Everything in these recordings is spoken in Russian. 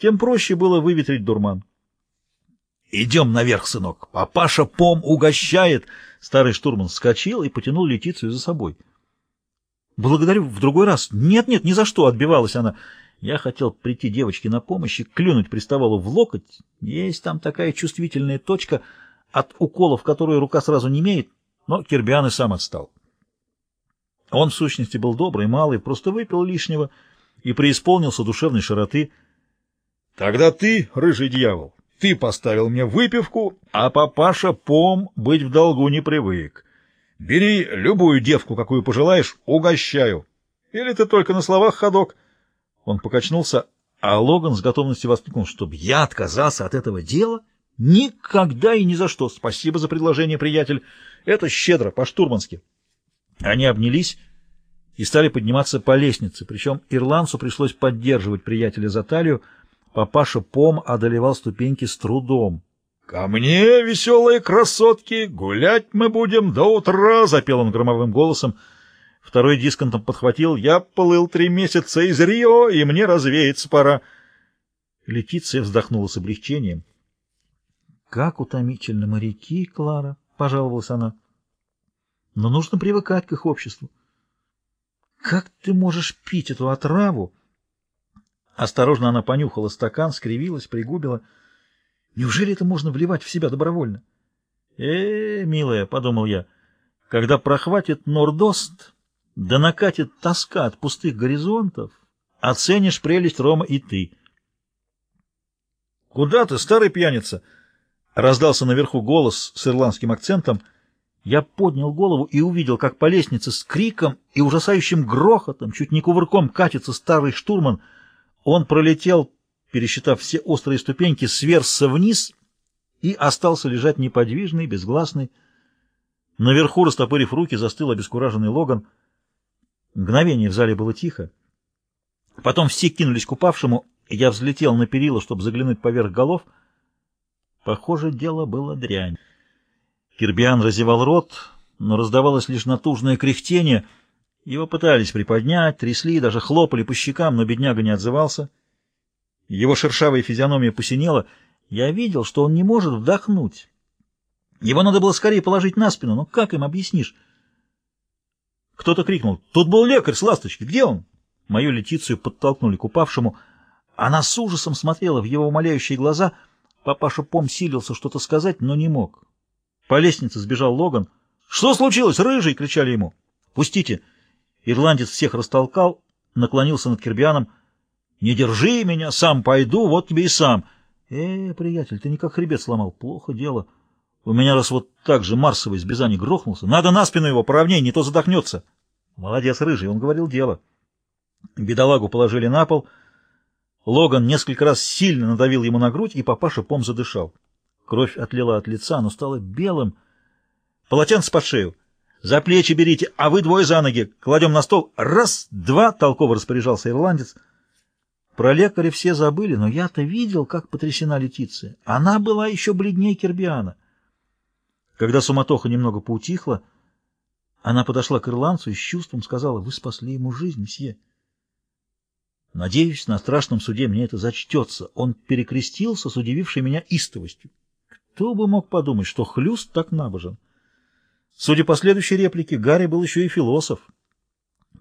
тем проще было выветрить дурман. «Идем наверх, сынок! Папаша пом угощает!» Старый штурман вскочил и потянул Летицию за собой. «Благодарю в другой раз. Нет-нет, ни за что!» — отбивалась она. Я хотел прийти девочке на помощь и клюнуть приставалу в локоть. Есть там такая чувствительная точка, от уколов которой рука сразу не имеет, но Кирбиан и сам отстал. Он, в сущности, был добрый, малый, просто выпил лишнего и преисполнился душевной широты. — Тогда ты, рыжий дьявол, ты поставил мне выпивку, а папаша Пом быть в долгу не привык. Бери любую девку, какую пожелаешь, угощаю. Или ты только на словах ходок? Он покачнулся, а Логан с готовностью воскликнул, чтобы я отказался от этого дела? Никогда и ни за что. Спасибо за предложение, приятель. Это щедро, по-штурмански. Они обнялись и стали подниматься по лестнице, причем ирландцу пришлось поддерживать приятеля за талию, Папаша Пом одолевал ступеньки с трудом. — Ко мне, веселые красотки, гулять мы будем до утра! — запел он громовым голосом. Второй дисконтом подхватил. — Я плыл три месяца из Рио, и мне развеяться пора. Летиция вздохнула с облегчением. — Как утомительно моряки, Клара! — пожаловалась она. — Но нужно привыкать к их обществу. — Как ты можешь пить эту отраву? — Осторожно она понюхала стакан, скривилась, пригубила. Неужели это можно вливать в себя добровольно? Э, милая, — подумал я, — когда прохватит нордост, да накатит тоска от пустых горизонтов, оценишь прелесть Рома и ты. — Куда ты, старый пьяница? — раздался наверху голос с ирландским акцентом. Я поднял голову и увидел, как по лестнице с криком и ужасающим грохотом, чуть не кувырком, катится старый штурман — он пролетел, пересчитав все острые ступеньки, сверзся вниз и остался лежать неподвижный, безгласный. Наверху, растопырив руки, застыл обескураженный Логан. Мгновение в зале было тихо. Потом все кинулись к упавшему, я взлетел на перила, чтобы заглянуть поверх голов. Похоже, дело было дрянь. Кирбиан разевал рот, но раздавалось лишь натужное кряхтение — его пытались приподнять, трясли, даже хлопали по щекам, но бедняга не отзывался. Его шершавая физиономия посинела. Я видел, что он не может вдохнуть. Его надо было скорее положить на спину, но как им объяснишь? Кто-то крикнул. «Тут был лекарь с ласточки! Где он?» Мою Летицию подтолкнули к упавшему. Она с ужасом смотрела в его умоляющие глаза. Папаша Пом силился что-то сказать, но не мог. По лестнице сбежал Логан. «Что случилось, рыжий?» — кричали ему. «Пустите!» Ирландец всех растолкал, наклонился над Кирбианом. «Не держи меня, сам пойду, вот тебе и сам». «Э, приятель, ты никак хребет сломал, плохо дело. У меня раз вот так же Марсовый с Бизани грохнулся. Надо на спину его поровнее, не то задохнется». «Молодец, рыжий, он говорил дело». Бедолагу положили на пол. Логан несколько раз сильно надавил ему на грудь, и папаша пом задышал. Кровь отлила от лица, но стала белым. «Полотенце под шею!» За плечи берите, а вы двое за ноги. Кладем на стол. Раз, два, толково распоряжался ирландец. Про лекаря все забыли, но я-то видел, как потрясена Летиция. Она была еще бледнее Кербиана. Когда суматоха немного поутихла, она подошла к ирландцу и с чувством сказала, «Вы спасли ему жизнь, мсье». Надеюсь, на страшном суде мне это зачтется. Он перекрестился с удивившей меня истовостью. Кто бы мог подумать, что хлюст так набожен? Судя по следующей реплике, Гарри был еще и философ.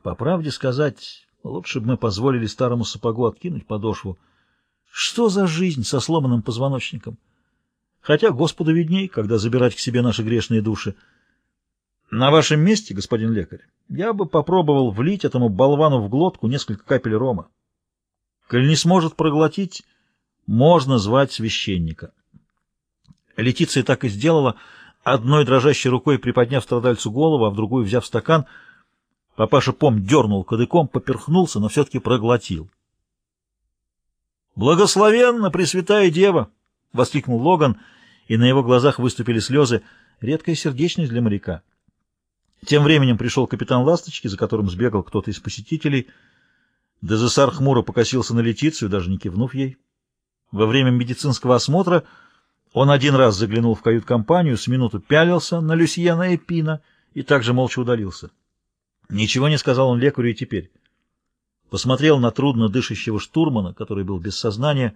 По правде сказать, лучше бы мы позволили старому сапогу откинуть подошву. Что за жизнь со сломанным позвоночником? Хотя Господу видней, когда забирать к себе наши грешные души. На вашем месте, господин лекарь, я бы попробовал влить этому болвану в глотку несколько капель рома. Коль не сможет проглотить, можно звать священника. Летиция так и сделала — одной дрожащей рукой приподняв страдальцу голову, а в другую взяв стакан. Папаша Пом дернул кадыком, поперхнулся, но все-таки проглотил. «Благословенна Пресвятая Дева!» — воскликнул Логан, и на его глазах выступили слезы. Редкая сердечность для моряка. Тем временем пришел капитан Ласточки, за которым сбегал кто-то из посетителей. Дезессар хмуро покосился на Летицию, даже не кивнув ей. Во время медицинского осмотра он один раз заглянул в кают-компанию, с минуту пялился на Люсьена и Пина и также молча удалился. Ничего не сказал он лекарю и теперь. посмотрел на трудно дышащего штурмана, который был без сознания,